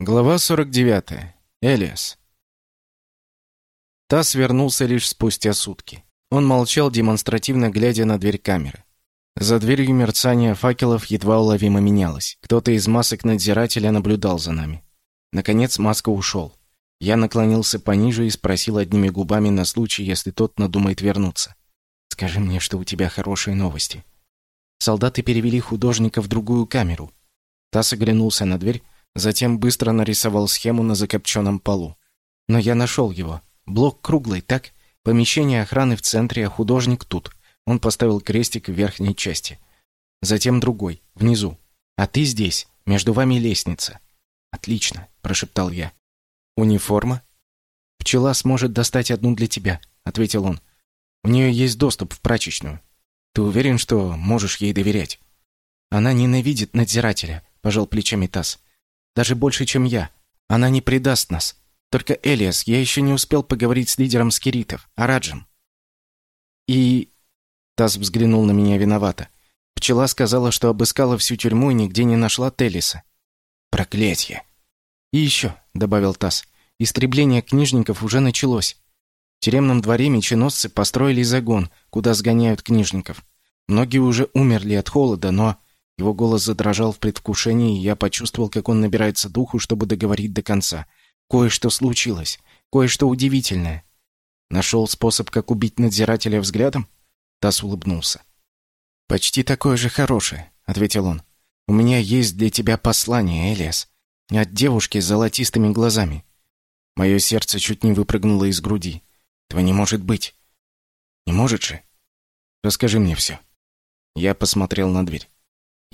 Глава 49. Элиас. Тасс вернулся лишь спустя сутки. Он молчал, демонстративно глядя на дверь камеры. За дверью мерцание факелов едва уловимо менялось. Кто-то из масок надзирателя наблюдал за нами. Наконец маска ушел. Я наклонился пониже и спросил одними губами на случай, если тот надумает вернуться. «Скажи мне, что у тебя хорошие новости». Солдаты перевели художника в другую камеру. Тасс оглянулся на дверь, Затем быстро нарисовал схему на закопченном полу. Но я нашел его. Блок круглый, так? Помещение охраны в центре, а художник тут. Он поставил крестик в верхней части. Затем другой, внизу. А ты здесь, между вами лестница. Отлично, прошептал я. Униформа? Пчела сможет достать одну для тебя, ответил он. У нее есть доступ в прачечную. Ты уверен, что можешь ей доверять? Она ненавидит надзирателя, пожал плечами Тасс. Даже больше, чем я. Она не предаст нас. Только Элиас, я еще не успел поговорить с лидером скиритов, Араджем. И... Таз взглянул на меня виновато. Пчела сказала, что обыскала всю тюрьму и нигде не нашла Телиса. Проклятье. И еще, добавил Таз, истребление книжников уже началось. В тюремном дворе меченосцы построили загон, куда сгоняют книжников. Многие уже умерли от холода, но его голос задрожал в предвкушении, и я почувствовал, как он набирается духу, чтобы договорить до конца. Кое-что случилось, кое-что удивительное. Нашел способ, как убить надзирателя взглядом? Тасс улыбнулся. Почти такое же хорошее, ответил он. У меня есть для тебя послание, Элиас, от девушки с золотистыми глазами. Мое сердце чуть не выпрыгнуло из груди. Этого не может быть. Не может же? Расскажи мне все. Я посмотрел на дверь.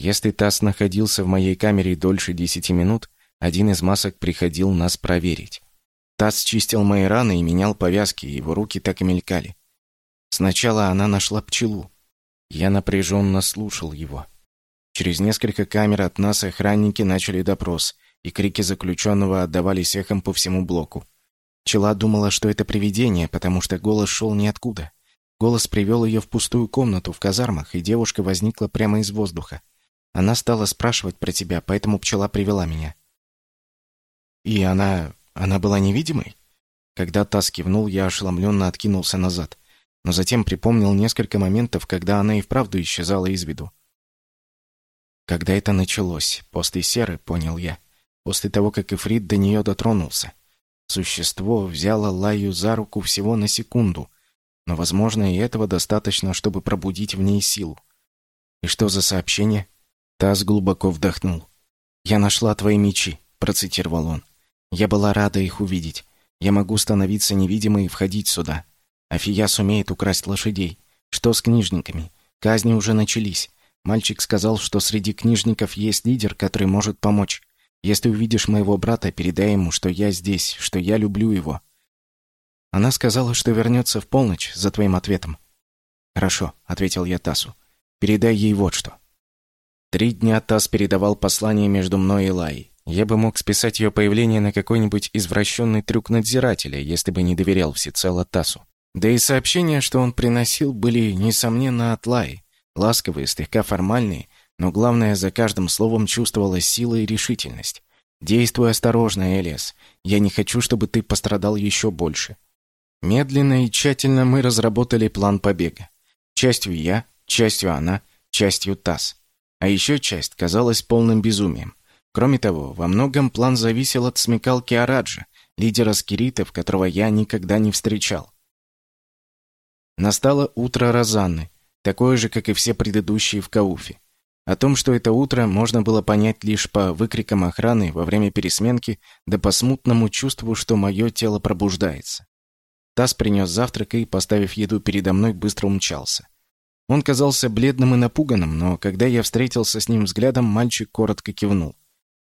Если Тасс находился в моей камере дольше десяти минут, один из масок приходил нас проверить. Тасс чистил мои раны и менял повязки, его руки так и мелькали. Сначала она нашла пчелу. Я напряженно слушал его. Через несколько камер от нас охранники начали допрос, и крики заключенного отдавались эхом по всему блоку. Пчела думала, что это привидение, потому что голос шел ниоткуда. Голос привел ее в пустую комнату в казармах, и девушка возникла прямо из воздуха. Она стала спрашивать про тебя, поэтому пчела привела меня. И она... она была невидимой? Когда Тасс кивнул, я ошеломленно откинулся назад, но затем припомнил несколько моментов, когда она и вправду исчезала из виду. Когда это началось? После серы, понял я. После того, как Ифрит до нее дотронулся. Существо взяло Лаю за руку всего на секунду, но, возможно, и этого достаточно, чтобы пробудить в ней силу. И что за сообщение? Таз глубоко вдохнул. «Я нашла твои мечи», — процитировал он. «Я была рада их увидеть. Я могу становиться невидимой и входить сюда. Афия сумеет украсть лошадей. Что с книжниками? Казни уже начались. Мальчик сказал, что среди книжников есть лидер, который может помочь. Если увидишь моего брата, передай ему, что я здесь, что я люблю его». Она сказала, что вернется в полночь за твоим ответом. «Хорошо», — ответил я Тасу. «Передай ей вот что. Три дня Тасс передавал послание между мной и Лай. Я бы мог списать ее появление на какой-нибудь извращенный трюк надзирателя, если бы не доверял всецело Тассу. Да и сообщения, что он приносил, были, несомненно, от Лай. Ласковые, слегка формальные, но главное, за каждым словом чувствовалась сила и решительность. «Действуй осторожно, Элиас. Я не хочу, чтобы ты пострадал еще больше». Медленно и тщательно мы разработали план побега. Частью я, частью она, частью Тасс. А еще часть казалась полным безумием. Кроме того, во многом план зависел от смекалки Араджа, лидера скиритов, которого я никогда не встречал. Настало утро Розанны, такое же, как и все предыдущие в Кауфе. О том, что это утро, можно было понять лишь по выкрикам охраны во время пересменки, да по смутному чувству, что мое тело пробуждается. Тасс принес завтрак и, поставив еду передо мной, быстро умчался. Он казался бледным и напуганным, но когда я встретился с ним взглядом, мальчик коротко кивнул.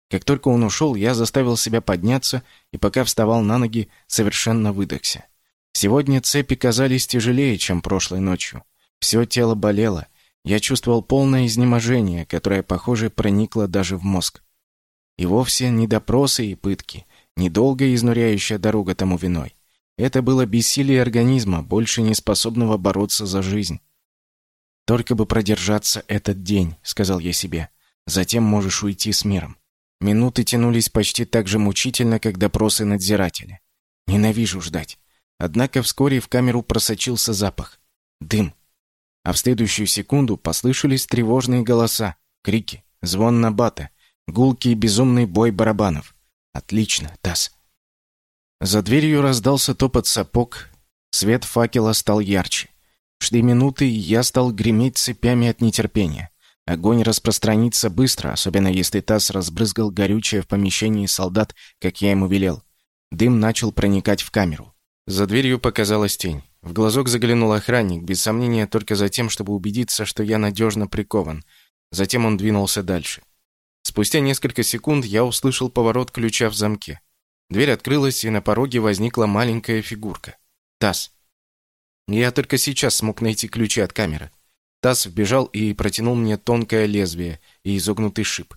Как только он ушел, я заставил себя подняться и пока вставал на ноги, совершенно выдохся. Сегодня цепи казались тяжелее, чем прошлой ночью. Все тело болело. Я чувствовал полное изнеможение, которое, похоже, проникло даже в мозг. И вовсе не допросы и пытки, не долгая изнуряющая дорога тому виной. Это было бессилие организма, больше не способного бороться за жизнь. «Только бы продержаться этот день», — сказал я себе. «Затем можешь уйти с миром». Минуты тянулись почти так же мучительно, как допросы надзирателя. Ненавижу ждать. Однако вскоре в камеру просочился запах. Дым. А в следующую секунду послышались тревожные голоса, крики, звон набата, гулкий и безумный бой барабанов. Отлично, Тасс. За дверью раздался топот сапог, свет факела стал ярче. Шли минуты, и я стал греметь цепями от нетерпения. Огонь распространится быстро, особенно если Тасс разбрызгал горючее в помещении солдат, как я ему велел. Дым начал проникать в камеру. За дверью показалась тень. В глазок заглянул охранник, без сомнения только за тем, чтобы убедиться, что я надежно прикован. Затем он двинулся дальше. Спустя несколько секунд я услышал поворот ключа в замке. Дверь открылась, и на пороге возникла маленькая фигурка. Тасс. Я только сейчас смог найти ключи от камеры. Тасс вбежал и протянул мне тонкое лезвие и изогнутый шип.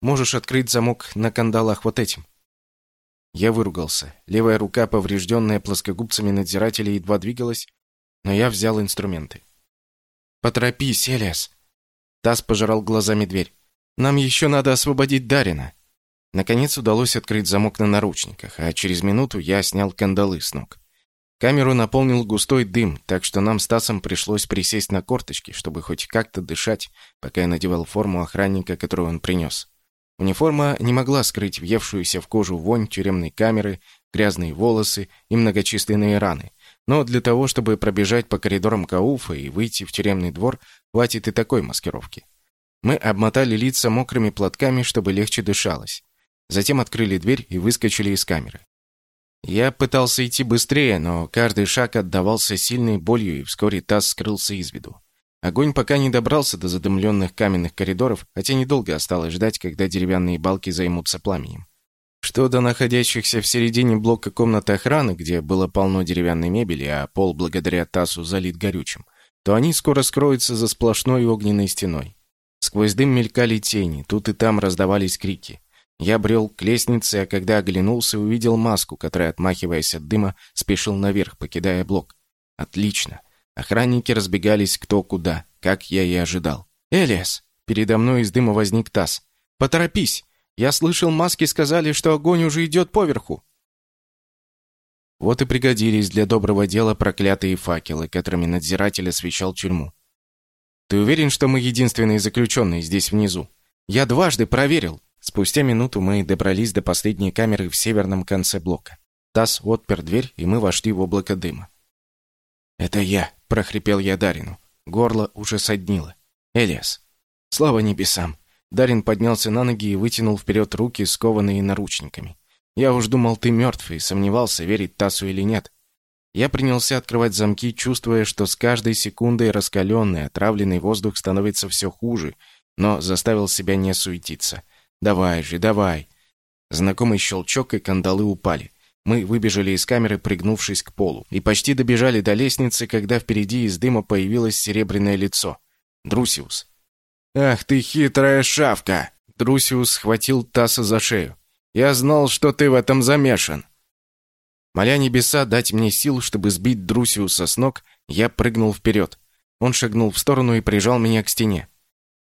«Можешь открыть замок на кандалах вот этим». Я выругался. Левая рука, поврежденная плоскогубцами надзирателя, едва двигалась, но я взял инструменты. «Поторопись, Элиас!» Тасс пожирал глазами дверь. «Нам еще надо освободить Дарина!» Наконец удалось открыть замок на наручниках, а через минуту я снял кандалы с ног. Камеру наполнил густой дым, так что нам с Тасом пришлось присесть на корточки, чтобы хоть как-то дышать, пока я надевал форму охранника, которую он принес. Униформа не могла скрыть въевшуюся в кожу вонь тюремной камеры, грязные волосы и многочисленные раны. Но для того, чтобы пробежать по коридорам Кауфа и выйти в тюремный двор, хватит и такой маскировки. Мы обмотали лица мокрыми платками, чтобы легче дышалось. Затем открыли дверь и выскочили из камеры. Я пытался идти быстрее, но каждый шаг отдавался сильной болью, и вскоре таз скрылся из виду. Огонь пока не добрался до задымленных каменных коридоров, хотя недолго осталось ждать, когда деревянные балки займутся пламенем. Что до находящихся в середине блока комнаты охраны, где было полно деревянной мебели, а пол благодаря ТАССу залит горючим, то они скоро скроются за сплошной огненной стеной. Сквозь дым мелькали тени, тут и там раздавались крики. Я брел к лестнице, а когда оглянулся, увидел маску, которая, отмахиваясь от дыма, спешил наверх, покидая блок. Отлично. Охранники разбегались кто куда, как я и ожидал. «Элиас!» Передо мной из дыма возник таз. «Поторопись! Я слышал, маски сказали, что огонь уже идет поверху!» Вот и пригодились для доброго дела проклятые факелы, которыми надзиратель освещал тюрьму. «Ты уверен, что мы единственные заключенные здесь внизу?» «Я дважды проверил!» Спустя минуту мы добрались до последней камеры в северном конце блока. Тасс отпер дверь, и мы вошли в облако дыма. «Это я», — прохрипел я Дарину. Горло уже соднило. «Элиас». «Слава небесам!» Дарин поднялся на ноги и вытянул вперед руки, скованные наручниками. «Я уж думал, ты мертв, и сомневался, верить Тасу или нет». Я принялся открывать замки, чувствуя, что с каждой секундой раскаленный, отравленный воздух становится все хуже, но заставил себя не суетиться. «Давай же, давай!» Знакомый щелчок, и кандалы упали. Мы выбежали из камеры, пригнувшись к полу, и почти добежали до лестницы, когда впереди из дыма появилось серебряное лицо. Друсиус. «Ах ты хитрая шавка!» Друсиус схватил Таса за шею. «Я знал, что ты в этом замешан!» Моля небеса дать мне сил, чтобы сбить Друсиуса с ног, я прыгнул вперед. Он шагнул в сторону и прижал меня к стене.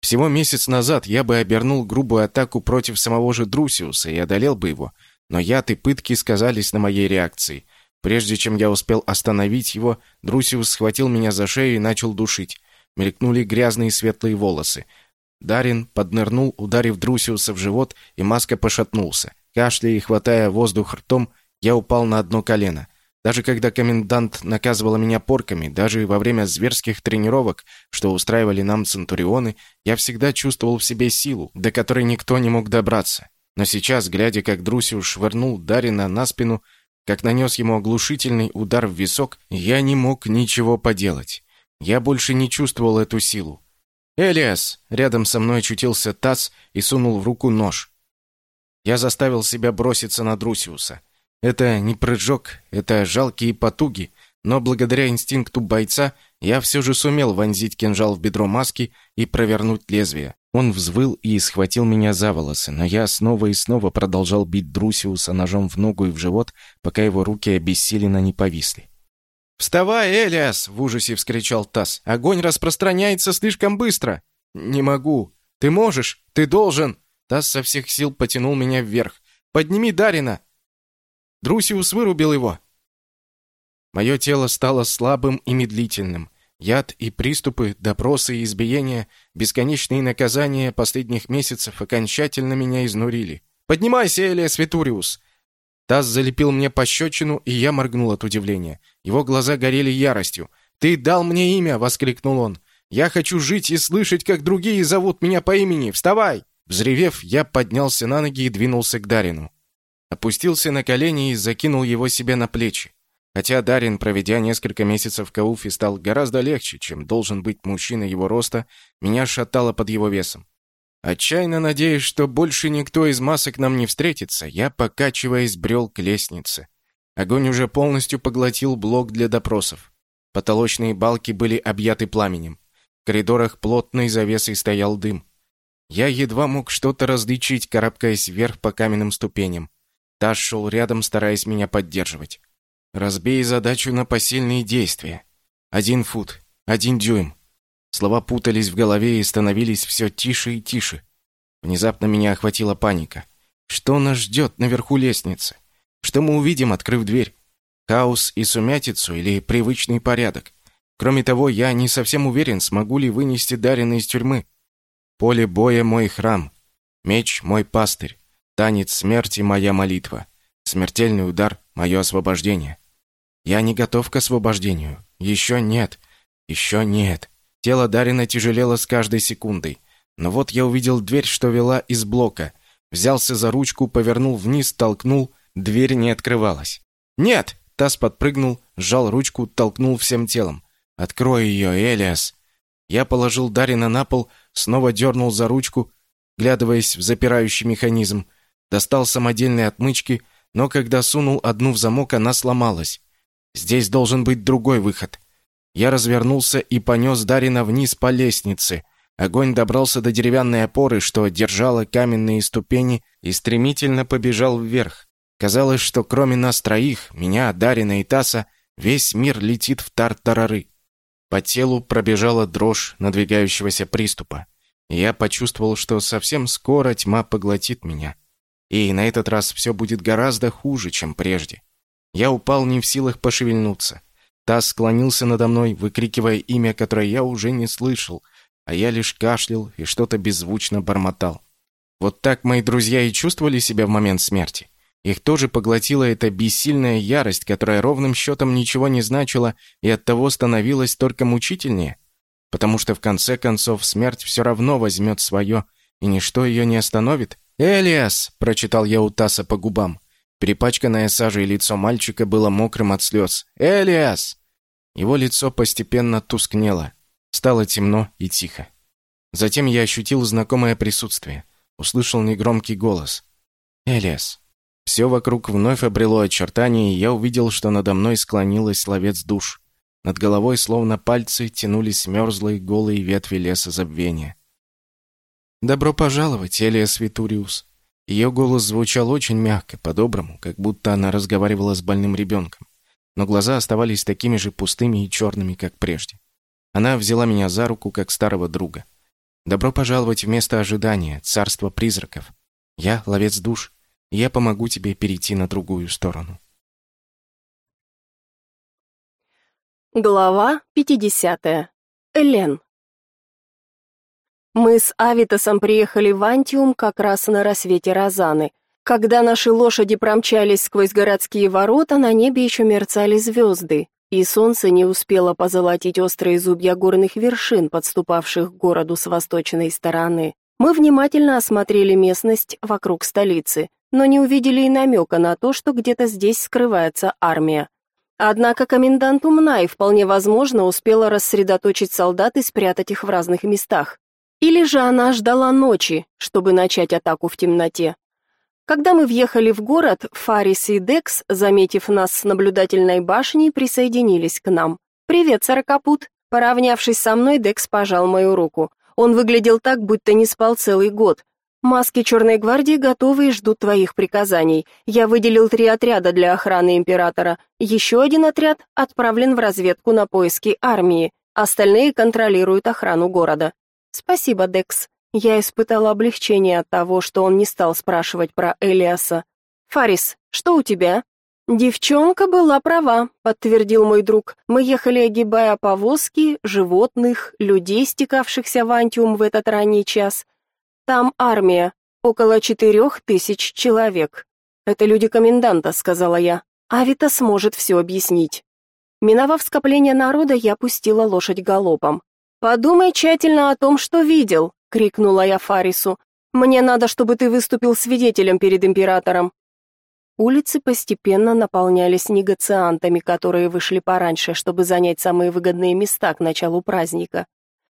Всего месяц назад я бы обернул грубую атаку против самого же Друсиуса и одолел бы его, но яд и пытки сказались на моей реакции. Прежде чем я успел остановить его, Друсиус схватил меня за шею и начал душить. Мелькнули грязные светлые волосы. Дарин поднырнул, ударив Друсиуса в живот, и маска пошатнулся. Кашляя и хватая воздух ртом, я упал на одно колено. Даже когда комендант наказывала меня порками, даже во время зверских тренировок, что устраивали нам центурионы, я всегда чувствовал в себе силу, до которой никто не мог добраться. Но сейчас, глядя, как Друсиус швырнул Дарина на спину, как нанес ему оглушительный удар в висок, я не мог ничего поделать. Я больше не чувствовал эту силу. «Элиас!» Рядом со мной очутился Тасс и сунул в руку нож. Я заставил себя броситься на Друсиуса. Это не прыжок, это жалкие потуги, но благодаря инстинкту бойца я все же сумел вонзить кинжал в бедро маски и провернуть лезвие. Он взвыл и схватил меня за волосы, но я снова и снова продолжал бить Друсиуса ножом в ногу и в живот, пока его руки обессиленно не повисли. «Вставай, Элиас!» — в ужасе вскричал Тасс. «Огонь распространяется слишком быстро!» «Не могу! Ты можешь! Ты должен!» Тасс со всех сил потянул меня вверх. «Подними Дарина!» Друсиус вырубил его. Мое тело стало слабым и медлительным. Яд и приступы, допросы и избиения, бесконечные наказания последних месяцев окончательно меня изнурили. «Поднимайся, Элиас Витуриус!» Тасс залепил мне пощечину, и я моргнул от удивления. Его глаза горели яростью. «Ты дал мне имя!» — воскликнул он. «Я хочу жить и слышать, как другие зовут меня по имени! Вставай!» Взревев, я поднялся на ноги и двинулся к Дарину. Опустился на колени и закинул его себе на плечи. Хотя Дарин, проведя несколько месяцев в Кауфе, стал гораздо легче, чем должен быть мужчина его роста, меня шатало под его весом. Отчаянно надеясь, что больше никто из масок нам не встретится, я, покачиваясь, брел к лестнице. Огонь уже полностью поглотил блок для допросов. Потолочные балки были объяты пламенем. В коридорах плотной завесой стоял дым. Я едва мог что-то различить, карабкаясь вверх по каменным ступеням. Таш шел рядом, стараясь меня поддерживать. «Разбей задачу на посильные действия. Один фут, один дюйм». Слова путались в голове и становились все тише и тише. Внезапно меня охватила паника. Что нас ждет наверху лестницы? Что мы увидим, открыв дверь? Хаос и сумятицу или привычный порядок? Кроме того, я не совсем уверен, смогу ли вынести Дарина из тюрьмы. Поле боя — мой храм. Меч — мой пастырь. Танец смерти — моя молитва. Смертельный удар — мое освобождение. Я не готов к освобождению. Еще нет. Еще нет. Тело Дарина тяжелело с каждой секундой. Но вот я увидел дверь, что вела из блока. Взялся за ручку, повернул вниз, толкнул. Дверь не открывалась. «Нет!» Тасс подпрыгнул, сжал ручку, толкнул всем телом. «Открой ее, Элиас!» Я положил Дарина на пол, снова дернул за ручку, глядываясь в запирающий механизм. Достал самодельные отмычки, но когда сунул одну в замок, она сломалась. Здесь должен быть другой выход. Я развернулся и понес Дарина вниз по лестнице. Огонь добрался до деревянной опоры, что держала каменные ступени, и стремительно побежал вверх. Казалось, что кроме нас троих, меня, Дарина и Таса, весь мир летит в тартарары. По телу пробежала дрожь надвигающегося приступа. Я почувствовал, что совсем скоро тьма поглотит меня. И на этот раз все будет гораздо хуже, чем прежде. Я упал не в силах пошевельнуться. Тасс склонился надо мной, выкрикивая имя, которое я уже не слышал, а я лишь кашлял и что-то беззвучно бормотал. Вот так мои друзья и чувствовали себя в момент смерти. Их тоже поглотила эта бессильная ярость, которая ровным счетом ничего не значила и оттого становилась только мучительнее. Потому что в конце концов смерть все равно возьмет свое, и ничто ее не остановит. «Элиас!» — прочитал я у Таса по губам. Перепачканное сажей лицо мальчика было мокрым от слез. «Элиас!» Его лицо постепенно тускнело. Стало темно и тихо. Затем я ощутил знакомое присутствие. Услышал негромкий голос. «Элиас!» Все вокруг вновь обрело очертания, и я увидел, что надо мной склонилась ловец душ. Над головой, словно пальцы, тянулись мерзлые голые ветви леса забвения. «Добро пожаловать, Элиас Витуриус!» Ее голос звучал очень мягко, по-доброму, как будто она разговаривала с больным ребенком. Но глаза оставались такими же пустыми и черными, как прежде. Она взяла меня за руку, как старого друга. «Добро пожаловать в место ожидания, царство призраков. Я — ловец душ, я помогу тебе перейти на другую сторону. Глава 50. Элен. Мы с Авитосом приехали в Антиум как раз на рассвете Розаны. Когда наши лошади промчались сквозь городские ворота, на небе еще мерцали звезды, и солнце не успело позолотить острые зубья горных вершин, подступавших к городу с восточной стороны. Мы внимательно осмотрели местность вокруг столицы но не увидели и намека на то, что где-то здесь скрывается армия. Однако комендант умна вполне возможно успела рассредоточить солдат и спрятать их в разных местах. Или же она ждала ночи, чтобы начать атаку в темноте. Когда мы въехали в город, Фарис и Декс, заметив нас с наблюдательной башней, присоединились к нам. «Привет, сорокопут!» Поравнявшись со мной, Декс пожал мою руку. Он выглядел так, будто не спал целый год. Маски Черной гвардии готовы и ждут твоих приказаний. Я выделил три отряда для охраны императора. Еще один отряд отправлен в разведку на поиски армии. Остальные контролируют охрану города. Спасибо, Декс. Я испытала облегчение от того, что он не стал спрашивать про Элиаса. «Фарис, что у тебя?» «Девчонка была права», — подтвердил мой друг. «Мы ехали, огибая повозки, животных, людей, стекавшихся в Антиум в этот ранний час. Там армия, около четырех тысяч человек. Это люди коменданта», — сказала я. «Авита сможет все объяснить». Миновав скопление народа, я пустила лошадь галопом. «Подумай тщательно о том, что видел», — крикнула я Фарису. «Мне надо, чтобы ты выступил свидетелем перед императором». Улицы постепенно наполнялись негациантами, которые вышли пораньше, чтобы занять самые выгодные места к началу праздника.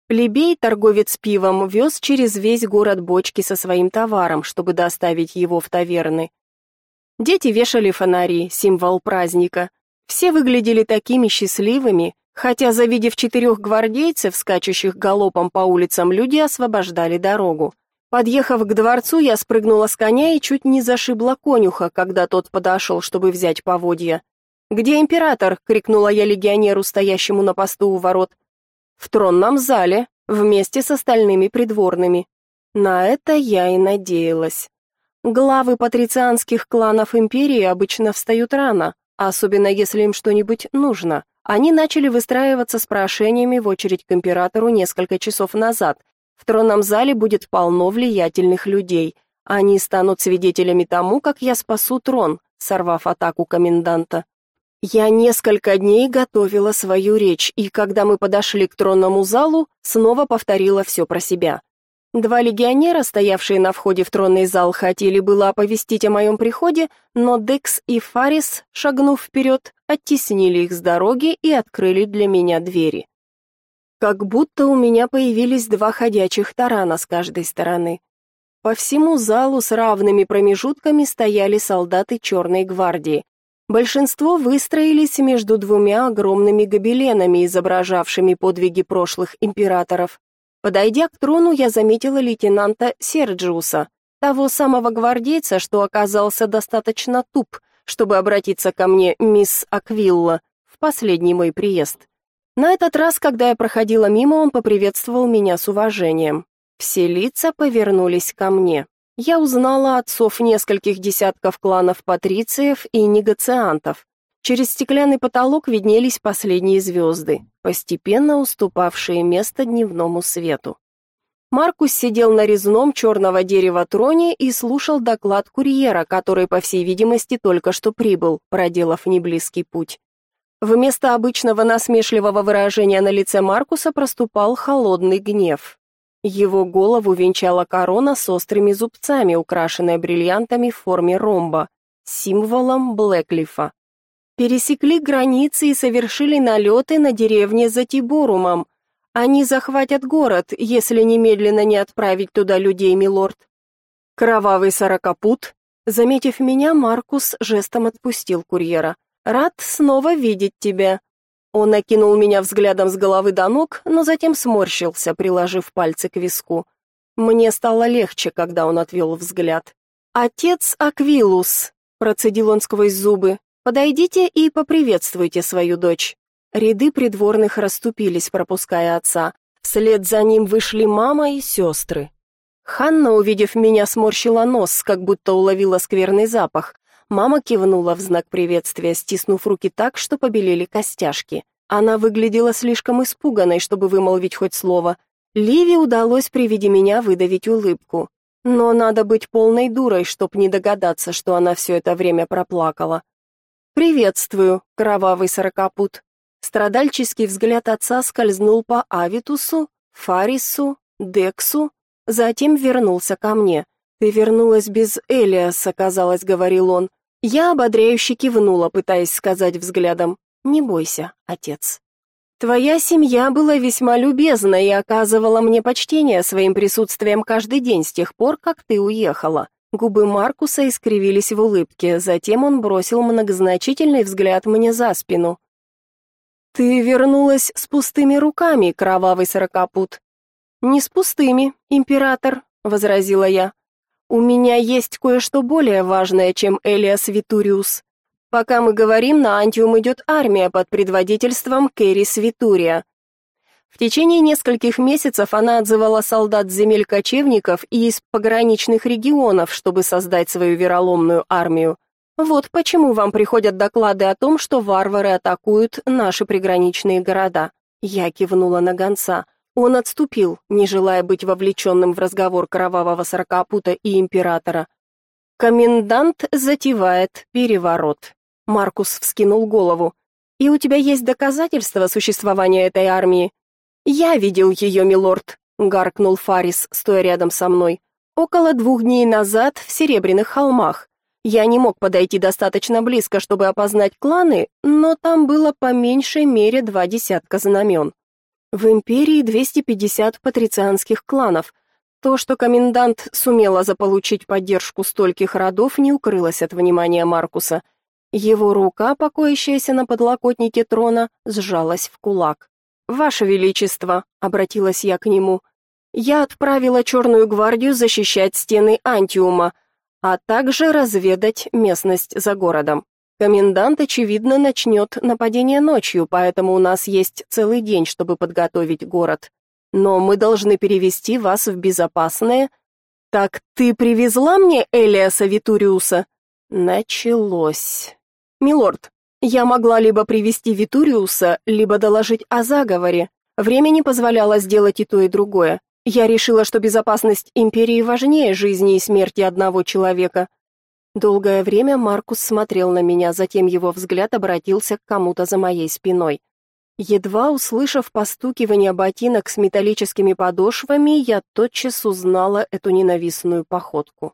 Плебей, торговец пивом, вез через весь город бочки со своим товаром, чтобы доставить его в таверны. Дети вешали фонари, символ праздника. Все выглядели такими счастливыми, хотя, завидев четырех гвардейцев, скачущих галопом по улицам, люди освобождали дорогу. Подъехав к дворцу, я спрыгнула с коня и чуть не зашибла конюха, когда тот подошел, чтобы взять поводья. «Где император?» — крикнула я легионеру, стоящему на посту у ворот. «В тронном зале, вместе с остальными придворными». На это я и надеялась. Главы патрицианских кланов империи обычно встают рано, особенно если им что-нибудь нужно. Они начали выстраиваться с прошениями в очередь к императору несколько часов назад, в тронном зале будет полно влиятельных людей. Они станут свидетелями тому, как я спасу трон, сорвав атаку коменданта. Я несколько дней готовила свою речь, и когда мы подошли к тронному залу, снова повторила все про себя. Два легионера, стоявшие на входе в тронный зал, хотели было оповестить о моем приходе, но Декс и Фарис, шагнув вперед, оттеснили их с дороги и открыли для меня двери. Как будто у меня появились два ходячих тарана с каждой стороны. По всему залу с равными промежутками стояли солдаты Черной гвардии. Большинство выстроились между двумя огромными гобеленами, изображавшими подвиги прошлых императоров. Подойдя к трону, я заметила лейтенанта Серджиуса, того самого гвардейца, что оказался достаточно туп, чтобы обратиться ко мне мисс Аквилла в последний мой приезд. На этот раз, когда я проходила мимо, он поприветствовал меня с уважением. Все лица повернулись ко мне. Я узнала отцов нескольких десятков кланов патрициев и негациантов. Через стеклянный потолок виднелись последние звезды, постепенно уступавшие место дневному свету. Маркус сидел на резном черного дерева троне и слушал доклад курьера, который, по всей видимости, только что прибыл, проделав неблизкий путь. Вместо обычного насмешливого выражения на лице Маркуса проступал холодный гнев. Его голову венчала корона с острыми зубцами, украшенная бриллиантами в форме ромба, символом Блэклифа. Пересекли границы и совершили налеты на деревни за Тиборумом. Они захватят город, если немедленно не отправить туда людей, милорд. Кровавый сорокопут, заметив меня, Маркус жестом отпустил курьера. Рад снова видеть тебя. Он окинул меня взглядом с головы до ног, но затем сморщился, приложив пальцы к виску. Мне стало легче, когда он отвел взгляд. Отец Аквилус, процедил он сквозь зубы. Подойдите и поприветствуйте свою дочь. Ряды придворных расступились, пропуская отца. Вслед за ним вышли мама и сестры. Ханна, увидев меня, сморщила нос, как будто уловила скверный запах. Мама кивнула в знак приветствия, стиснув руки так, что побелели костяшки. Она выглядела слишком испуганной, чтобы вымолвить хоть слово. Ливи удалось при виде меня выдавить улыбку. Но надо быть полной дурой, чтоб не догадаться, что она все это время проплакала. «Приветствую, кровавый сорокопут». Страдальческий взгляд отца скользнул по Авитусу, Фарису, Дексу, затем вернулся ко мне. «Ты вернулась без Элиаса», — казалось, говорил он. Я ободряюще кивнула, пытаясь сказать взглядом. «Не бойся, отец». «Твоя семья была весьма любезна и оказывала мне почтение своим присутствием каждый день с тех пор, как ты уехала». Губы Маркуса искривились в улыбке, затем он бросил многозначительный взгляд мне за спину. «Ты вернулась с пустыми руками, кровавый сорокопут». «Не с пустыми, император», — возразила я. У меня есть кое-что более важное, чем Элиас Витуриус. Пока мы говорим, на Антиум идет армия под предводительством Керрис Витурия. В течение нескольких месяцев она отзывала солдат земель кочевников и из пограничных регионов, чтобы создать свою вероломную армию. Вот почему вам приходят доклады о том, что варвары атакуют наши приграничные города. Я кивнула на гонца. Он отступил, не желая быть вовлеченным в разговор кровавого сорокопута и императора. Комендант затевает переворот. Маркус вскинул голову. И у тебя есть доказательства существования этой армии? «Я видел ее, милорд», — гаркнул Фарис, стоя рядом со мной. «Около двух дней назад в Серебряных холмах. Я не мог подойти достаточно близко, чтобы опознать кланы, но там было по меньшей мере два десятка знамен. В империи 250 патрицианских кланов. То, что комендант сумела заполучить поддержку стольких родов, не укрылось от внимания Маркуса. Его рука, покоящаяся на подлокотнике трона, сжалась в кулак. «Ваше Величество», — обратилась я к нему, — «я отправила Черную гвардию защищать стены Антиума, а также разведать местность за городом. Комендант, очевидно, начнет нападение ночью, поэтому у нас есть целый день, чтобы подготовить город. Но мы должны перевести вас в безопасное...» «Так ты привезла мне Элиаса Витуриуса?» Началось. «Милорд, я могла либо привести Витуриуса, либо доложить о заговоре. Время не позволяло сделать и то, и другое. Я решила, что безопасность империи важнее жизни и смерти одного человека. Долгое время Маркус смотрел на меня, затем его взгляд обратился к кому-то за моей спиной. Едва услышав постукивание ботинок с металлическими подошвами, я тотчас узнала эту ненавистную походку.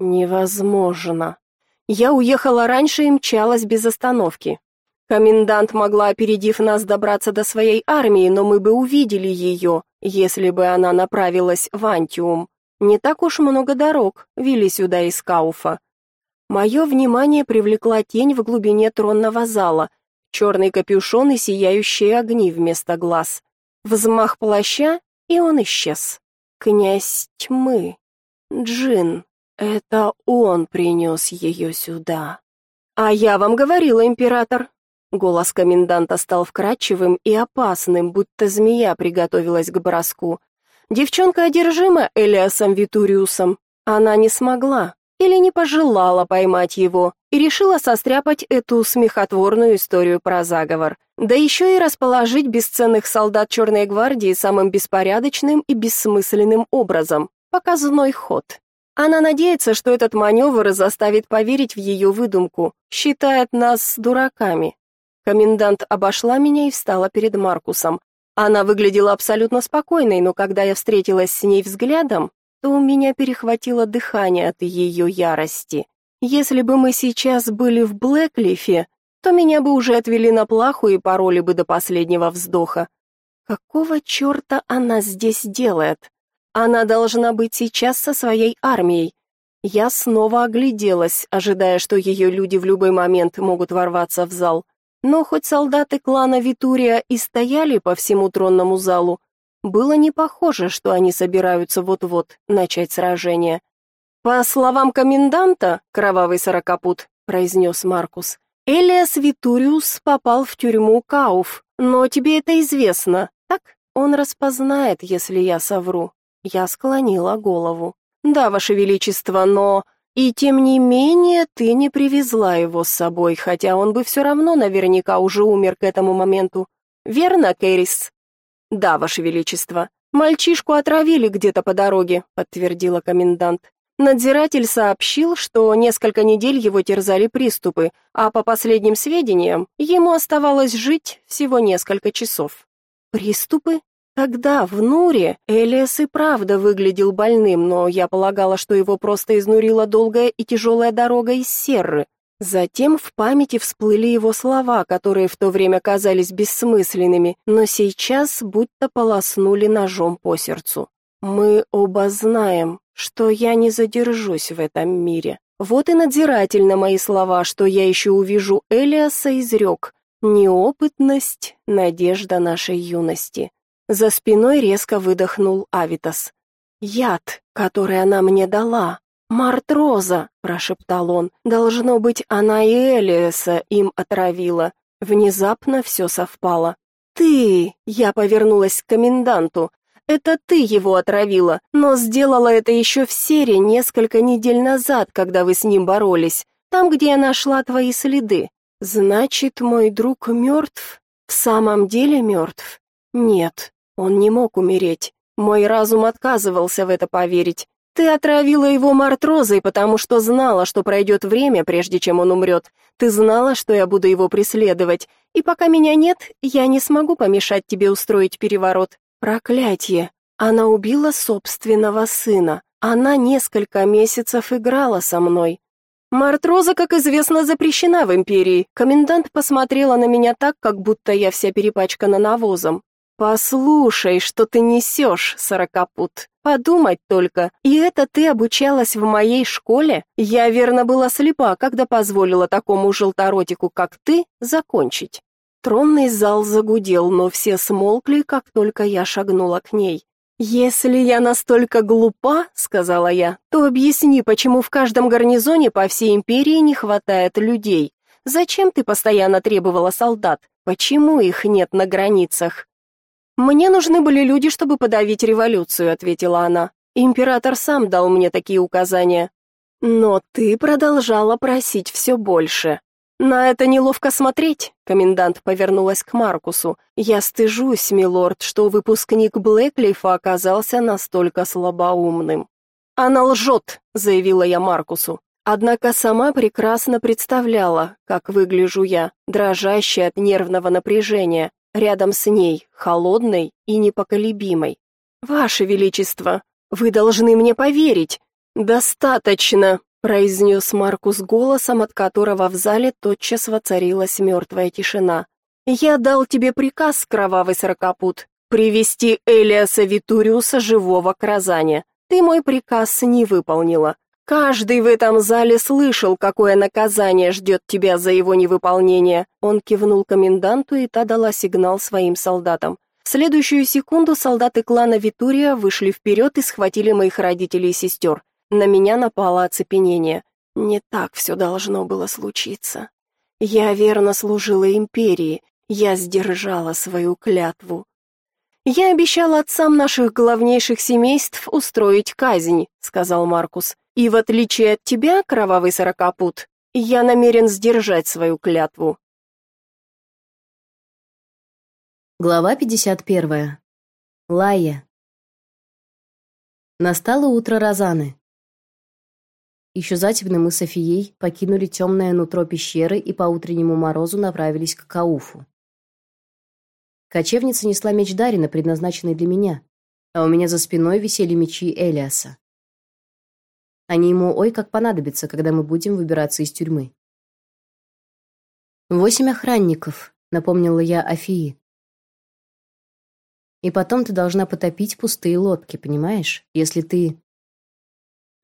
Невозможно. Я уехала раньше и мчалась без остановки. Комендант могла, опередив нас, добраться до своей армии, но мы бы увидели ее, если бы она направилась в Антиум. Не так уж много дорог вели сюда из Кауфа. Мое внимание привлекла тень в глубине тронного зала, черный капюшон и сияющие огни вместо глаз. Взмах плаща, и он исчез. Князь тьмы. Джин. Это он принес ее сюда. А я вам говорила, император. Голос коменданта стал вкрадчивым и опасным, будто змея приготовилась к броску. Девчонка одержима Элиасом Витуриусом. Она не смогла или не пожелала поймать его и решила состряпать эту смехотворную историю про заговор. Да еще и расположить бесценных солдат Черной гвардии самым беспорядочным и бессмысленным образом. Показной ход. Она надеется, что этот маневр заставит поверить в ее выдумку, считает нас дураками. Комендант обошла меня и встала перед Маркусом. Она выглядела абсолютно спокойной, но когда я встретилась с ней взглядом, то у меня перехватило дыхание от ее ярости. Если бы мы сейчас были в Блэклифе, то меня бы уже отвели на плаху и пороли бы до последнего вздоха. Какого черта она здесь делает? Она должна быть сейчас со своей армией. Я снова огляделась, ожидая, что ее люди в любой момент могут ворваться в зал. Но хоть солдаты клана Витурия и стояли по всему тронному залу, было не похоже, что они собираются вот-вот начать сражение. «По словам коменданта, кровавый сорокопут», — произнес Маркус, «Элиас Витуриус попал в тюрьму Кауф, но тебе это известно, так? Он распознает, если я совру. Я склонила голову. «Да, Ваше Величество, но...» «И тем не менее ты не привезла его с собой, хотя он бы все равно наверняка уже умер к этому моменту. Верно, Кэрис?» «Да, Ваше Величество. Мальчишку отравили где-то по дороге», — подтвердила комендант. Надзиратель сообщил, что несколько недель его терзали приступы, а по последним сведениям, ему оставалось жить всего несколько часов. «Приступы?» Тогда в Нуре Элиас и правда выглядел больным, но я полагала, что его просто изнурила долгая и тяжелая дорога из Серры. Затем в памяти всплыли его слова, которые в то время казались бессмысленными, но сейчас будто полоснули ножом по сердцу. «Мы оба знаем, что я не задержусь в этом мире. Вот и надзиратель на мои слова, что я еще увижу Элиаса, изрек. Неопытность — надежда нашей юности. За спиной резко выдохнул Авитас. «Яд, который она мне дала. Мартроза!» – прошептал он. «Должно быть, она и Элиэса им отравила. Внезапно все совпало. ты!» — я повернулась к коменданту. «Это ты его отравила, но сделала это еще в серии несколько недель назад, когда вы с ним боролись, там, где я нашла твои следы. Значит, мой друг мертв? В самом деле мертв? Нет, он не мог умереть. Мой разум отказывался в это поверить. Ты отравила его мартрозой, потому что знала, что пройдет время, прежде чем он умрет. Ты знала, что я буду его преследовать. И пока меня нет, я не смогу помешать тебе устроить переворот. Проклятье! Она убила собственного сына. Она несколько месяцев играла со мной. Мартроза, как известно, запрещена в империи. Комендант посмотрела на меня так, как будто я вся перепачкана навозом. «Послушай, что ты несешь, сорокопут. Подумать только, и это ты обучалась в моей школе? Я, верно, была слепа, когда позволила такому желторотику, как ты, закончить». Тронный зал загудел, но все смолкли, как только я шагнула к ней. «Если я настолько глупа, — сказала я, — то объясни, почему в каждом гарнизоне по всей империи не хватает людей. Зачем ты постоянно требовала солдат? Почему их нет на границах?» «Мне нужны были люди, чтобы подавить революцию», — ответила она. «Император сам дал мне такие указания». «Но ты продолжала просить все больше». «На это неловко смотреть», — комендант повернулась к Маркусу. «Я стыжусь, милорд, что выпускник Блэклифа оказался настолько слабоумным». «Она лжет», — заявила я Маркусу. Однако сама прекрасно представляла, как выгляжу я, дрожащая от нервного напряжения, рядом с ней, холодной и непоколебимой. «Ваше Величество, вы должны мне поверить!» «Достаточно!» — произнес Маркус голосом, от которого в зале тотчас воцарилась мертвая тишина. «Я дал тебе приказ, кровавый сорокопут, привести Элиаса Витуриуса живого к Розане. Ты мой приказ не выполнила. Каждый в этом зале слышал, какое наказание ждет тебя за его невыполнение. Он кивнул коменданту, и та дала сигнал своим солдатам. В следующую секунду солдаты клана Витурия вышли вперед и схватили моих родителей и сестер. На меня напало оцепенение. Не так все должно было случиться. Я верно служила империи, я сдержала свою клятву. Я обещал отцам наших главнейших семейств устроить казнь, сказал Маркус. И в отличие от тебя, кровавый сорокопут, я намерен сдержать свою клятву. Глава 51. Лая. Настало утро Розаны. Еще затемно мы с Софией покинули темное нутро пещеры и по утреннему морозу направились к Кауфу. Кочевница несла меч Дарина, предназначенный для меня, а у меня за спиной висели мечи Элиаса. Они ему ой как понадобятся, когда мы будем выбираться из тюрьмы. Восемь охранников, напомнила я Афии. И потом ты должна потопить пустые лодки, понимаешь? Если ты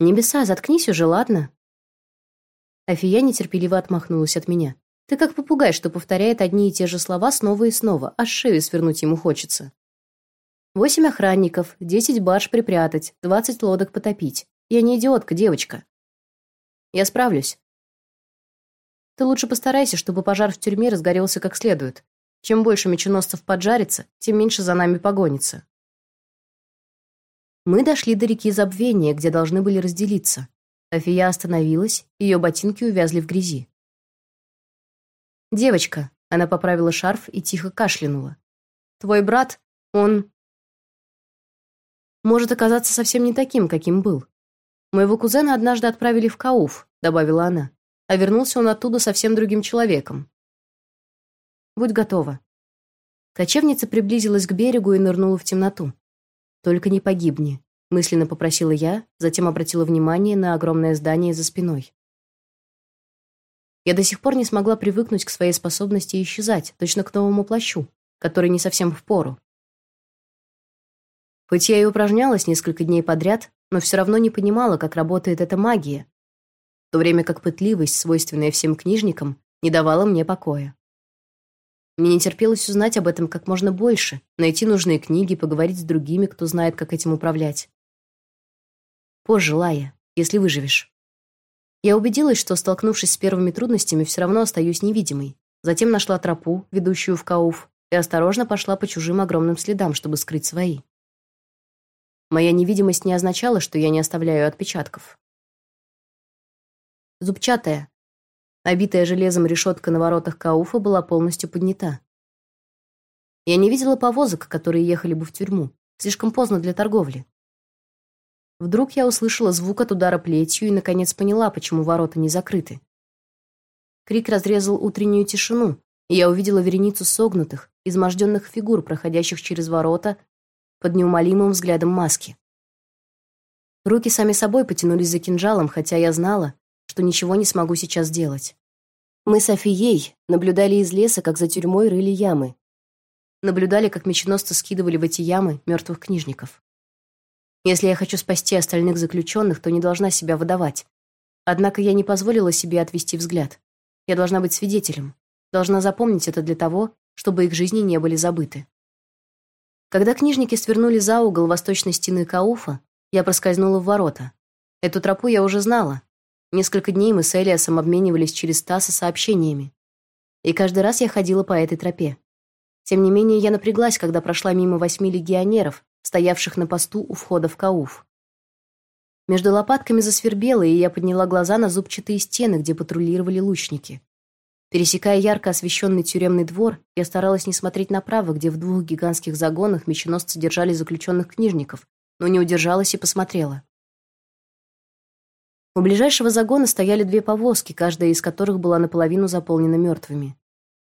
Небеса, заткнись уже, ладно? Афия нетерпеливо отмахнулась от меня. Ты как попугай, что повторяет одни и те же слова снова и снова, аж шею свернуть ему хочется. Восемь охранников, десять барж припрятать, двадцать лодок потопить. Я не идиотка, девочка. Я справлюсь. Ты лучше постарайся, чтобы пожар в тюрьме разгорелся как следует. Чем больше меченосцев поджарится, тем меньше за нами погонится. Мы дошли до реки Забвения, где должны были разделиться. Афия остановилась, ее ботинки увязли в грязи. «Девочка», — она поправила шарф и тихо кашлянула. «Твой брат, он...» «Может оказаться совсем не таким, каким был. Моего кузена однажды отправили в Кауф, добавила она. А вернулся он оттуда совсем другим человеком. Будь готова. Кочевница приблизилась к берегу и нырнула в темноту. Только не погибни, мысленно попросила я, затем обратила внимание на огромное здание за спиной. Я до сих пор не смогла привыкнуть к своей способности исчезать, точно к новому плащу, который не совсем впору. Хоть я и упражнялась несколько дней подряд, но все равно не понимала, как работает эта магия, в то время как пытливость, свойственная всем книжникам, не давала мне покоя. Мне не терпелось узнать об этом как можно больше, найти нужные книги, поговорить с другими, кто знает, как этим управлять. Позже, Лая, если выживешь. Я убедилась, что, столкнувшись с первыми трудностями, все равно остаюсь невидимой. Затем нашла тропу, ведущую в Кауф, и осторожно пошла по чужим огромным следам, чтобы скрыть свои. Моя невидимость не означала, что я не оставляю отпечатков. Зубчатая, обитая железом решетка на воротах Кауфа была полностью поднята. Я не видела повозок, которые ехали бы в тюрьму. Слишком поздно для торговли. Вдруг я услышала звук от удара плетью и наконец поняла, почему ворота не закрыты. Крик разрезал утреннюю тишину, и я увидела вереницу согнутых, изможденных фигур, проходящих через ворота под неумолимым взглядом маски. Руки сами собой потянулись за кинжалом, хотя я знала, что ничего не смогу сейчас сделать. Мы с Афией наблюдали из леса, как за тюрьмой рыли ямы. Наблюдали, как меченосцы скидывали в эти ямы мертвых книжников. Если я хочу спасти остальных заключенных, то не должна себя выдавать. Однако я не позволила себе отвести взгляд. Я должна быть свидетелем. Должна запомнить это для того, чтобы их жизни не были забыты. Когда книжники свернули за угол восточной стены Кауфа, я проскользнула в ворота. Эту тропу я уже знала. Несколько дней мы с Элиасом обменивались через Таса сообщениями. И каждый раз я ходила по этой тропе. Тем не менее, я напряглась, когда прошла мимо восьми легионеров, стоявших на посту у входа в Кауф. Между лопатками засвербело, и я подняла глаза на зубчатые стены, где патрулировали лучники. Пересекая ярко освещенный тюремный двор, я старалась не смотреть направо, где в двух гигантских загонах меченосцы держали заключенных книжников, но не удержалась и посмотрела. У ближайшего загона стояли две повозки, каждая из которых была наполовину заполнена мертвыми.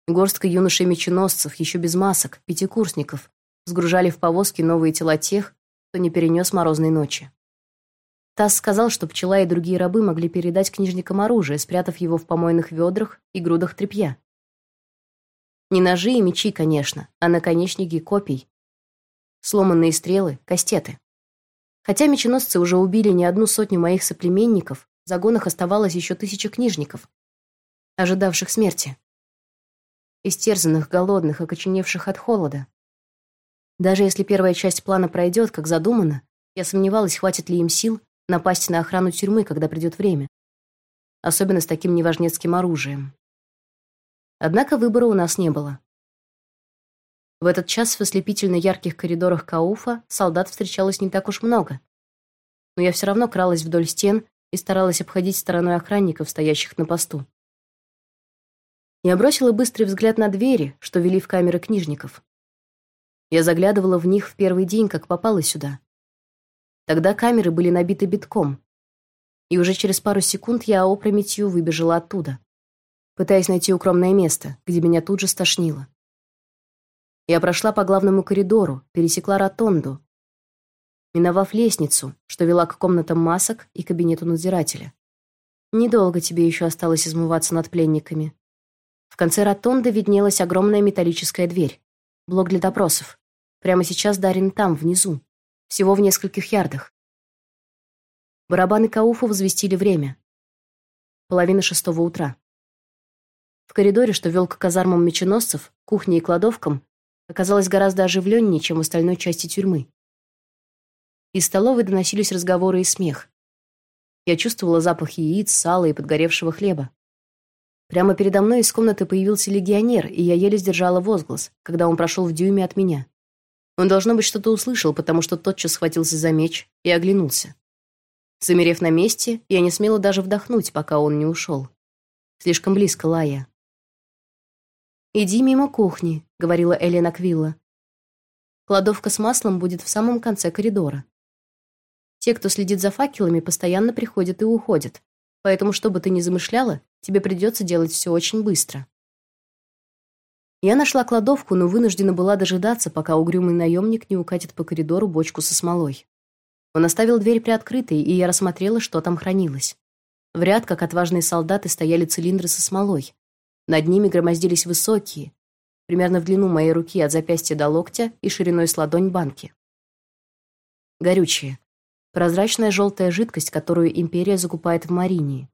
Горстка юношей-меченосцев, еще без масок, пятикурсников, сгружали в повозки новые тела тех, кто не перенес морозной ночи. Тасс сказал, что пчела и другие рабы могли передать книжникам оружие, спрятав его в помойных ведрах и грудах тряпья. Не ножи и мечи, конечно, а наконечники копий. Сломанные стрелы, кастеты. Хотя меченосцы уже убили не одну сотню моих соплеменников, в загонах оставалось еще тысяча книжников, ожидавших смерти. Истерзанных, голодных, окоченевших от холода. Даже если первая часть плана пройдет, как задумано, я сомневалась, хватит ли им сил напасть на охрану тюрьмы, когда придет время. Особенно с таким неважнецким оружием. Однако выбора у нас не было. В этот час в ослепительно ярких коридорах Кауфа солдат встречалось не так уж много. Но я все равно кралась вдоль стен и старалась обходить стороной охранников, стоящих на посту. Я бросила быстрый взгляд на двери, что вели в камеры книжников. Я заглядывала в них в первый день, как попала сюда. Тогда камеры были набиты битком. И уже через пару секунд я опрометью выбежала оттуда, пытаясь найти укромное место, где меня тут же стошнило. Я прошла по главному коридору, пересекла ротонду, миновав лестницу, что вела к комнатам масок и кабинету надзирателя. Недолго тебе еще осталось измываться над пленниками. В конце ротонды виднелась огромная металлическая дверь. Блок для допросов. Прямо сейчас Дарин там, внизу всего в нескольких ярдах. Барабаны Кауфа возвестили время. Половина шестого утра. В коридоре, что вел к казармам меченосцев, кухне и кладовкам, оказалось гораздо оживленнее, чем в остальной части тюрьмы. Из столовой доносились разговоры и смех. Я чувствовала запах яиц, сала и подгоревшего хлеба. Прямо передо мной из комнаты появился легионер, и я еле сдержала возглас, когда он прошел в дюйме от меня. Он, должно быть, что-то услышал, потому что тотчас схватился за меч и оглянулся. Замерев на месте, я не смела даже вдохнуть, пока он не ушел. Слишком близко Лая. «Иди мимо кухни», — говорила Элена Квилла. «Кладовка с маслом будет в самом конце коридора. Те, кто следит за факелами, постоянно приходят и уходят, поэтому, что бы ты ни замышляла, тебе придется делать все очень быстро». Я нашла кладовку, но вынуждена была дожидаться, пока угрюмый наемник не укатит по коридору бочку со смолой. Он оставил дверь приоткрытой, и я рассмотрела, что там хранилось. В ряд, как отважные солдаты, стояли цилиндры со смолой. Над ними громоздились высокие, примерно в длину моей руки от запястья до локтя и шириной с ладонь банки. Горючее. Прозрачная желтая жидкость, которую империя закупает в Маринии.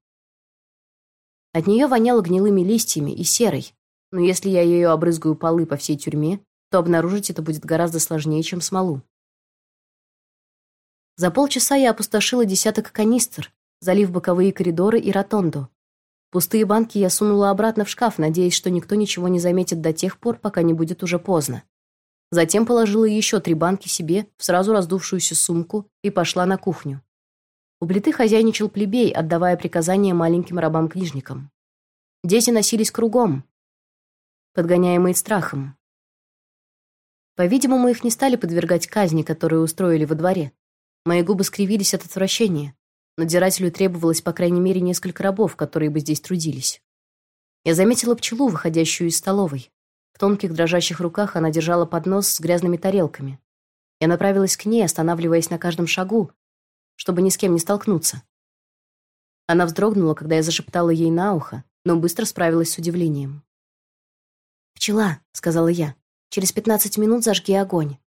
От нее воняло гнилыми листьями и серой, но если я ею обрызгаю полы по всей тюрьме, то обнаружить это будет гораздо сложнее, чем смолу. За полчаса я опустошила десяток канистр, залив боковые коридоры и ротонду. Пустые банки я сунула обратно в шкаф, надеясь, что никто ничего не заметит до тех пор, пока не будет уже поздно. Затем положила еще три банки себе в сразу раздувшуюся сумку и пошла на кухню. У плиты хозяйничал плебей, отдавая приказания маленьким рабам-книжникам. Дети носились кругом, подгоняемые страхом. По-видимому, их не стали подвергать казни, которую устроили во дворе. Мои губы скривились от отвращения. Надзирателю требовалось по крайней мере несколько рабов, которые бы здесь трудились. Я заметила пчелу, выходящую из столовой. В тонких дрожащих руках она держала поднос с грязными тарелками. Я направилась к ней, останавливаясь на каждом шагу, чтобы ни с кем не столкнуться. Она вздрогнула, когда я зашептала ей на ухо, но быстро справилась с удивлением. «Пчела», — сказала я, — «через пятнадцать минут зажги огонь».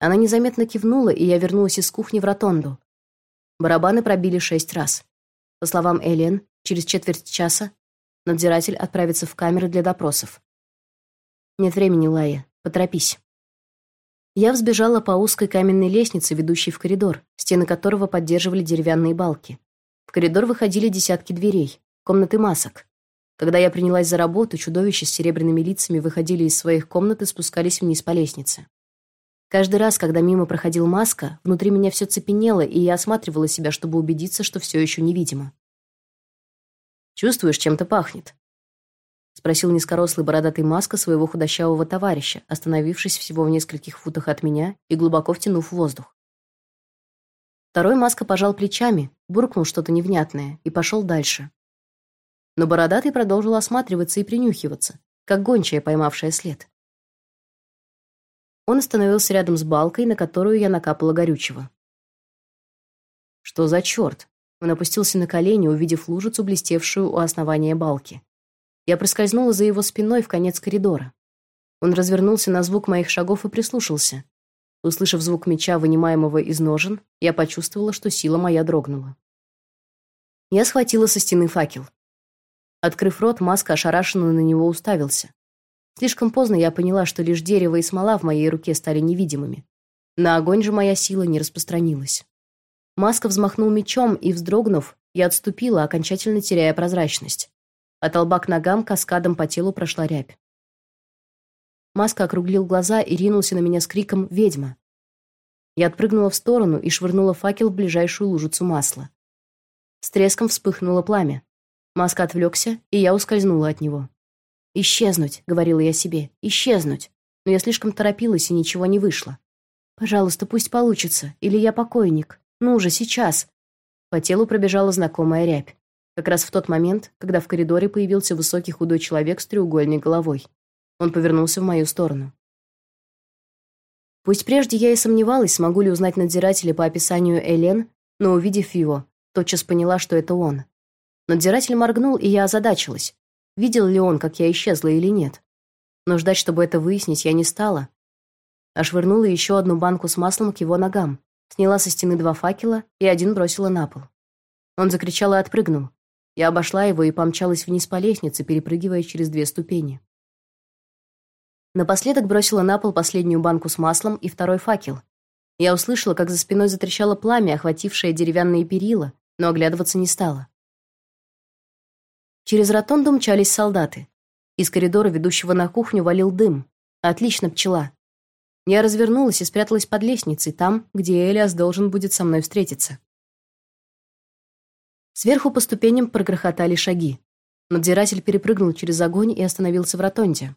Она незаметно кивнула, и я вернулась из кухни в ротонду. Барабаны пробили шесть раз. По словам Элен, через четверть часа надзиратель отправится в камеры для допросов. Нет времени, Лая, поторопись. Я взбежала по узкой каменной лестнице, ведущей в коридор, стены которого поддерживали деревянные балки. В коридор выходили десятки дверей, комнаты масок. Когда я принялась за работу, чудовища с серебряными лицами выходили из своих комнат и спускались вниз по лестнице. Каждый раз, когда мимо проходил маска, внутри меня все цепенело, и я осматривала себя, чтобы убедиться, что все еще невидимо. «Чувствуешь, чем-то пахнет?» — спросил низкорослый бородатый маска своего худощавого товарища, остановившись всего в нескольких футах от меня и глубоко втянув воздух. Второй маска пожал плечами, буркнул что-то невнятное и пошел дальше. Но бородатый продолжил осматриваться и принюхиваться, как гончая, поймавшая след. Он остановился рядом с балкой, на которую я накапала горючего. Что за черт? Он опустился на колени, увидев лужицу, блестевшую у основания балки. Я проскользнула за его спиной в конец коридора. Он развернулся на звук моих шагов и прислушался. Услышав звук меча, вынимаемого из ножен, я почувствовала, что сила моя дрогнула. Я схватила со стены факел. Открыв рот, маска ошарашенно на него уставился. Слишком поздно я поняла, что лишь дерево и смола в моей руке стали невидимыми. На огонь же моя сила не распространилась. Маска взмахнул мечом, и, вздрогнув, я отступила, окончательно теряя прозрачность. От лба к ногам каскадом по телу прошла рябь. Маска округлил глаза и ринулся на меня с криком «Ведьма!». Я отпрыгнула в сторону и швырнула факел в ближайшую лужицу масла. С треском вспыхнуло пламя. Маска отвлекся, и я ускользнула от него. «Исчезнуть», — говорила я себе, — «исчезнуть». Но я слишком торопилась, и ничего не вышло. «Пожалуйста, пусть получится, или я покойник. Ну уже сейчас». По телу пробежала знакомая рябь. Как раз в тот момент, когда в коридоре появился высокий худой человек с треугольной головой. Он повернулся в мою сторону. Пусть прежде я и сомневалась, смогу ли узнать надзирателя по описанию Элен, но увидев его, тотчас поняла, что это он. Надзиратель моргнул, и я озадачилась видел ли он, как я исчезла или нет. Но ждать, чтобы это выяснить, я не стала. А швырнула еще одну банку с маслом к его ногам, сняла со стены два факела и один бросила на пол. Он закричал и отпрыгнул. Я обошла его и помчалась вниз по лестнице, перепрыгивая через две ступени. Напоследок бросила на пол последнюю банку с маслом и второй факел. Я услышала, как за спиной затрещало пламя, охватившее деревянные перила, но оглядываться не стала. Через ротонду мчались солдаты. Из коридора, ведущего на кухню, валил дым. Отлично, пчела. Я развернулась и спряталась под лестницей, там, где Элиас должен будет со мной встретиться. Сверху по ступеням прогрохотали шаги. Надзиратель перепрыгнул через огонь и остановился в ротонде.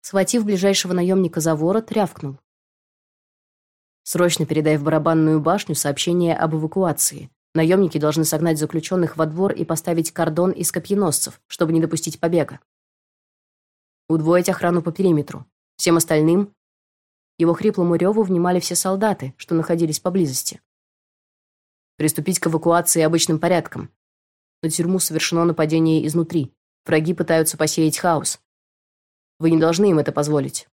Схватив ближайшего наемника за ворот, рявкнул. «Срочно передай в барабанную башню сообщение об эвакуации. Наемники должны согнать заключенных во двор и поставить кордон из копьеносцев, чтобы не допустить побега. Удвоить охрану по периметру. Всем остальным его хриплому реву внимали все солдаты, что находились поблизости. Приступить к эвакуации обычным порядком. На тюрьму совершено нападение изнутри. Враги пытаются посеять хаос. Вы не должны им это позволить.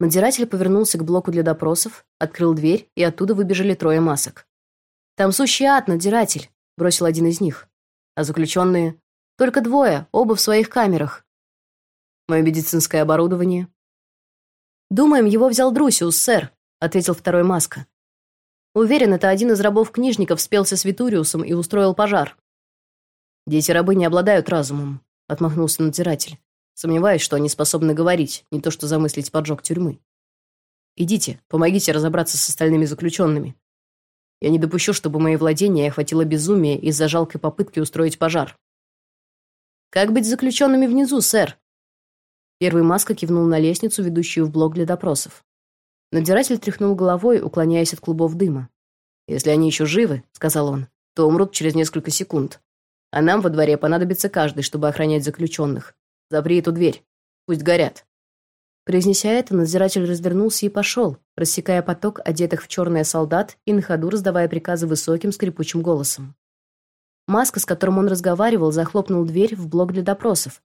Надзиратель повернулся к блоку для допросов, открыл дверь, и оттуда выбежали трое масок. Там сущий ад, надзиратель, бросил один из них. А заключенные? Только двое, оба в своих камерах. Мое медицинское оборудование. Думаем, его взял Друсиус, сэр, ответил второй маска. Уверен, это один из рабов-книжников спелся с Витуриусом и устроил пожар. Дети-рабы не обладают разумом, отмахнулся надзиратель. Сомневаюсь, что они способны говорить, не то что замыслить поджог тюрьмы. Идите, помогите разобраться с остальными заключенными. Я не допущу, чтобы мои владения охватило безумие из-за жалкой попытки устроить пожар. Как быть с заключенными внизу, сэр? Первый маска кивнул на лестницу, ведущую в блок для допросов. Надзиратель тряхнул головой, уклоняясь от клубов дыма. Если они еще живы, сказал он, то умрут через несколько секунд. А нам во дворе понадобится каждый, чтобы охранять заключенных. Запри эту дверь. Пусть горят. Произнеся это, надзиратель развернулся и пошел, рассекая поток одетых в черное солдат и на ходу раздавая приказы высоким скрипучим голосом. Маска, с которым он разговаривал, захлопнул дверь в блок для допросов,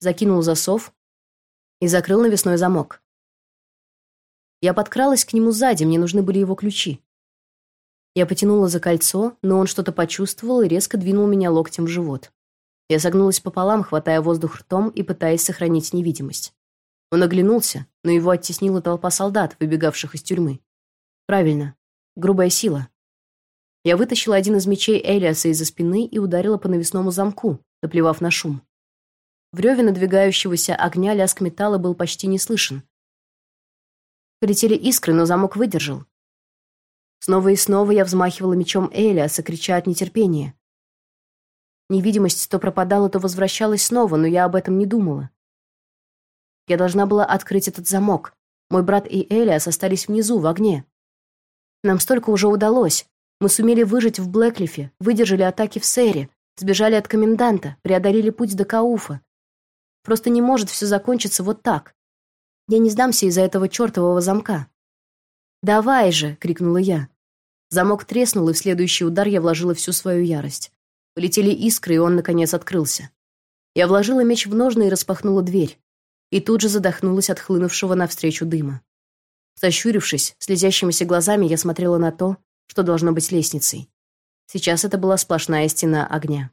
закинул засов и закрыл навесной замок. Я подкралась к нему сзади, мне нужны были его ключи. Я потянула за кольцо, но он что-то почувствовал и резко двинул меня локтем в живот. Я согнулась пополам, хватая воздух ртом и пытаясь сохранить невидимость. Он оглянулся, но его оттеснила толпа солдат, выбегавших из тюрьмы. Правильно. Грубая сила. Я вытащила один из мечей Элиаса из-за спины и ударила по навесному замку, наплевав на шум. В реве надвигающегося огня лязг металла был почти не слышен. Полетели искры, но замок выдержал. Снова и снова я взмахивала мечом Элиаса, крича от нетерпения. Невидимость то пропадала, то возвращалась снова, но я об этом не думала. Я должна была открыть этот замок. Мой брат и Элиас остались внизу, в огне. Нам столько уже удалось. Мы сумели выжить в Блэклифе, выдержали атаки в Сэре, сбежали от коменданта, преодолели путь до Кауфа. Просто не может все закончиться вот так. Я не сдамся из-за этого чертового замка. «Давай же!» — крикнула я. Замок треснул, и в следующий удар я вложила всю свою ярость. Полетели искры, и он, наконец, открылся. Я вложила меч в ножны и распахнула дверь. И тут же задохнулась от хлынувшего навстречу дыма. Сощурившись, слезящимися глазами, я смотрела на то, что должно быть лестницей. Сейчас это была сплошная стена огня.